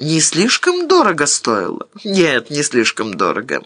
Не слишком дорого стоило? Нет, не слишком дорого.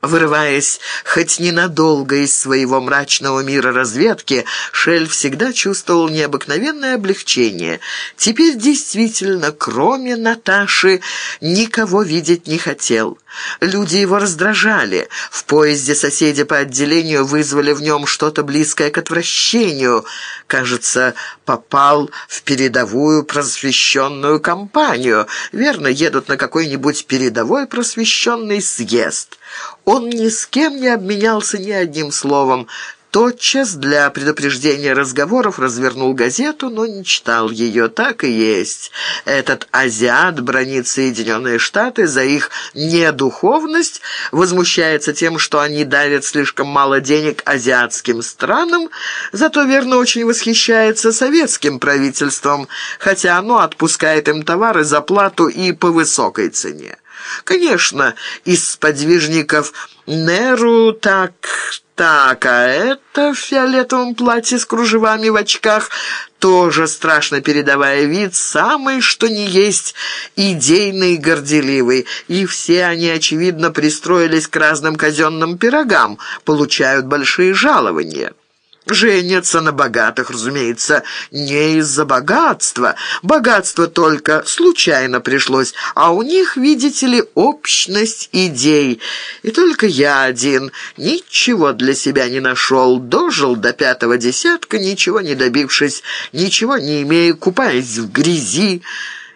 Вырываясь хоть ненадолго из своего мрачного мира разведки, Шель всегда чувствовал необыкновенное облегчение. Теперь действительно, кроме Наташи, никого видеть не хотел. Люди его раздражали. В поезде соседи по отделению вызвали в нем что-то близкое к отвращению. Кажется, попал в передовую просвещенную компанию. Верно, едут на какой-нибудь передовой просвещенный съезд. Он ни с кем не обменялся ни одним словом, тотчас для предупреждения разговоров развернул газету, но не читал ее. Так и есть. Этот азиат бронит Соединенные Штаты за их недуховность, возмущается тем, что они дарят слишком мало денег азиатским странам, зато верно очень восхищается советским правительством, хотя оно отпускает им товары за плату и по высокой цене. Конечно, из сподвижников Неру так... Так, а это в фиолетовом платье с кружевами в очках, тоже страшно передавая вид, самый что ни есть идейный и горделивый. И все они, очевидно, пристроились к разным казенным пирогам, получают большие жалования. Женятся на богатых, разумеется, не из-за богатства. Богатство только случайно пришлось, а у них, видите ли, общность идей. И только я один ничего для себя не нашел, дожил до пятого десятка, ничего не добившись, ничего не имея, купаясь в грязи,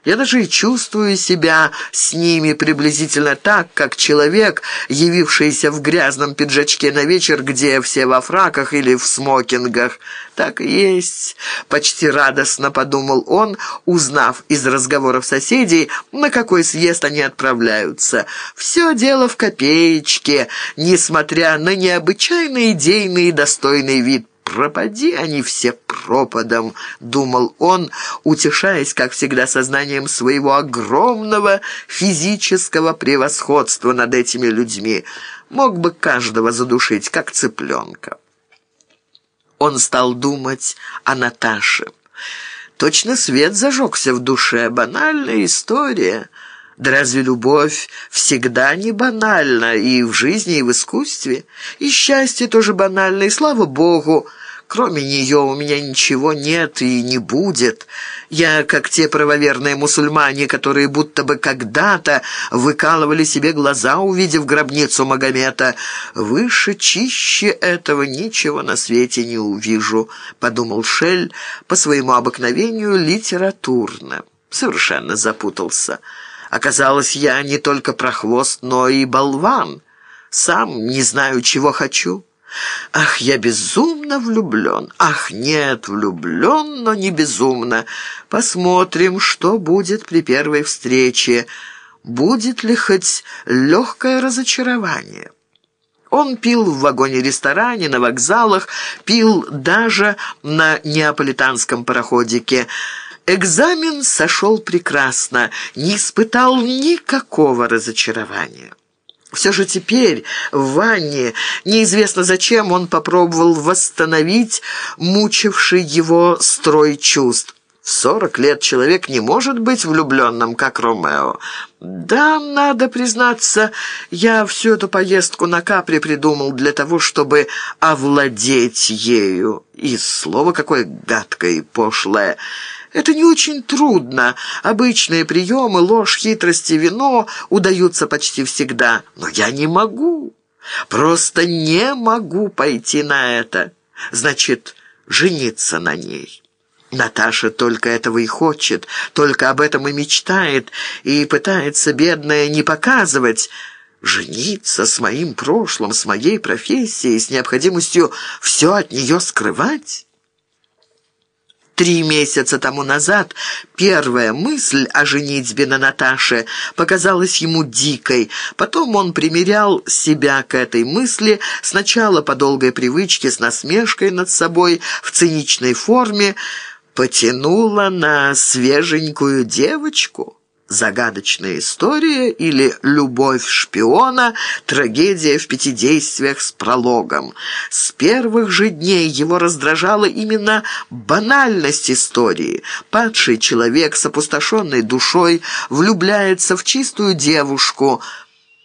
я даже и чувствую себя с ними приблизительно так, как человек, явившийся в грязном пиджачке на вечер, где все во фраках или в смокингах. Так и есть, почти радостно подумал он, узнав из разговоров соседей, на какой съезд они отправляются. Все дело в копеечке, несмотря на необычайно идейный и достойный вид «Пропади они все пропадом», — думал он, утешаясь, как всегда, сознанием своего огромного физического превосходства над этими людьми. Мог бы каждого задушить, как цыпленка. Он стал думать о Наташе. Точно свет зажегся в душе. Банальная история — да разве любовь всегда не банальна и в жизни, и в искусстве? И счастье тоже банально, и слава Богу, Кроме нее у меня ничего нет и не будет. Я как те правоверные мусульмане, которые будто бы когда-то выкалывали себе глаза, увидев гробницу Магомета. Выше, чище этого ничего на свете не увижу», — подумал Шель по своему обыкновению литературно. Совершенно запутался. Оказалось, я не только прохвост, но и болван. Сам не знаю, чего хочу». Ах, я безумно влюблен. Ах, нет, влюблен, но не безумно. Посмотрим, что будет при первой встрече. Будет ли хоть легкое разочарование? Он пил в вагоне-ресторане, на вокзалах, пил даже на неаполитанском пароходике. Экзамен сошел прекрасно, не испытал никакого разочарования. Все же теперь в ванне, неизвестно зачем, он попробовал восстановить мучивший его строй чувств. В сорок лет человек не может быть влюбленным, как Ромео. Да, надо признаться, я всю эту поездку на Капри придумал для того, чтобы овладеть ею. И слово какое гадкое и пошлое. Это не очень трудно. Обычные приемы, ложь, хитрости, вино удаются почти всегда. Но я не могу. Просто не могу пойти на это. Значит, жениться на ней. Наташа только этого и хочет, только об этом и мечтает, и пытается, бедная, не показывать. Жениться с моим прошлым, с моей профессией, с необходимостью все от нее скрывать? Три месяца тому назад первая мысль о женитьбе на Наташе показалась ему дикой. Потом он примерял себя к этой мысли сначала по долгой привычке с насмешкой над собой в циничной форме, потянула на свеженькую девочку. Загадочная история или любовь шпиона, трагедия в пяти действиях с прологом. С первых же дней его раздражала именно банальность истории. Падший человек с опустошенной душой влюбляется в чистую девушку –